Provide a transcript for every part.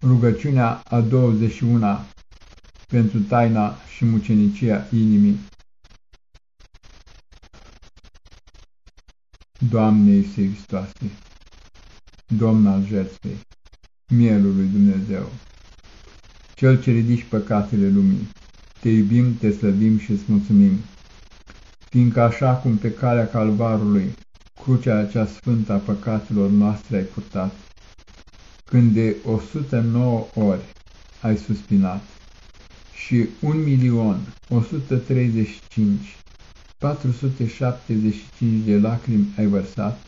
Rugăciunea a 21 pentru taina și mucenicia inimii. Doamne Iisuse Hristoase, Domn al jertfei, mielul lui Dumnezeu, Cel ce ridici păcatele lumii, te iubim, te slăbim și îți mulțumim, fiindcă așa cum pe calea calvarului, crucea acea sfântă a păcatelor noastre ai purtat, când de 109 ori ai suspinat și 1 milion 135 475 de lacrimi ai vărsat,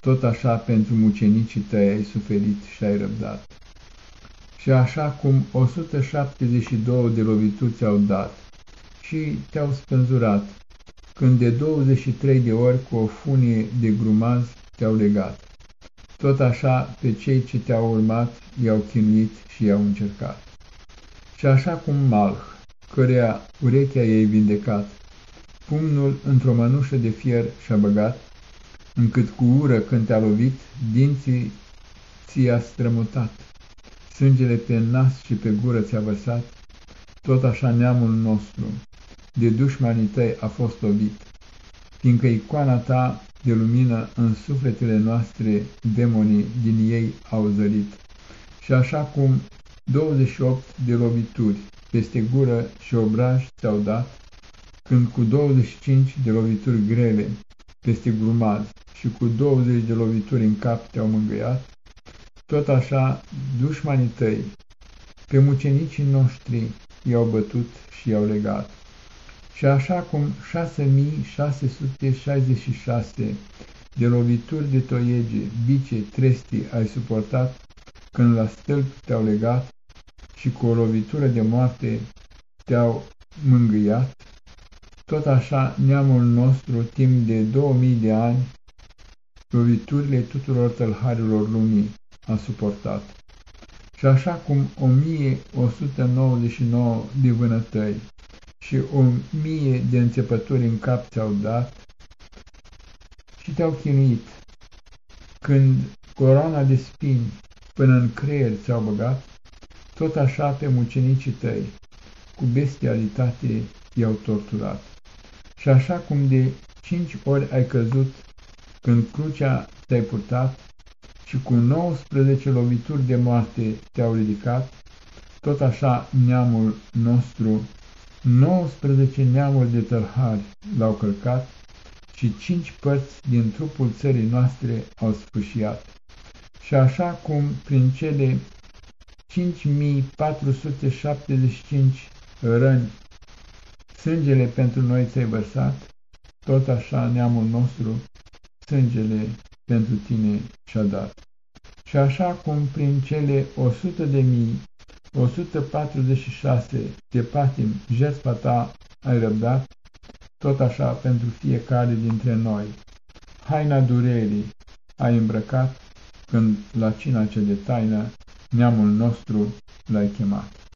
tot așa pentru mucenicii tăi ai suferit și ai răbdat. Și așa cum 172 de lovituri ți-au dat și te-au spânzurat, când de 23 de ori cu o funie de grumaz te-au legat. Tot așa pe cei ce te-au urmat i-au chinuit și i-au încercat. Și așa cum Malh, căreia urechea ei vindecat, pumnul într-o mănușă de fier și-a băgat, încât cu ură când te-a lovit, dinții ți-a strămutat, sângele pe nas și pe gură ți-a vărsat, tot așa neamul nostru, de dușmanii tăi a fost lovit, fiindcă icoana ta de lumină în sufletele noastre demonii din ei au zărit. Și așa cum 28 de lovituri peste gură și obraj ți-au dat, când cu 25 de lovituri grele peste grumaz și cu 20 de lovituri în cap te-au mângâiat, tot așa dușmanii tăi pe mucenicii noștri i-au bătut și i-au legat. Și așa cum 6666 de lovituri de toiege, bice, trestii ai suportat, când la stâlp te-au legat și cu o lovitură de moarte te-au mângâiat, tot așa neamul nostru, timp de 2000 de ani, loviturile tuturor tălharilor lumii a suportat. Și așa cum 1199 de vânătăi și o mie de înțepături în cap ți-au dat și te-au chinuit. Când coroana de spini până în creier ți-au băgat, tot așa pe mucenicii tăi, cu bestialitate i-au torturat. Și așa cum de cinci ori ai căzut când crucea te-ai purtat și cu 19 lovituri de moarte te-au ridicat, tot așa neamul nostru 19 neamuri de tălhari l-au călcat și cinci părți din trupul țării noastre au sfâșiat. Și așa cum prin cele 5475 răni sângele pentru noi ți-ai vărsat, tot așa neamul nostru sângele pentru tine și-a dat. Și așa cum prin cele 100 de mii 146 de patim jertfa ta ai răbdat, tot așa pentru fiecare dintre noi. Haina durerii ai îmbrăcat, când la cina ce de taină neamul nostru l-ai chemat.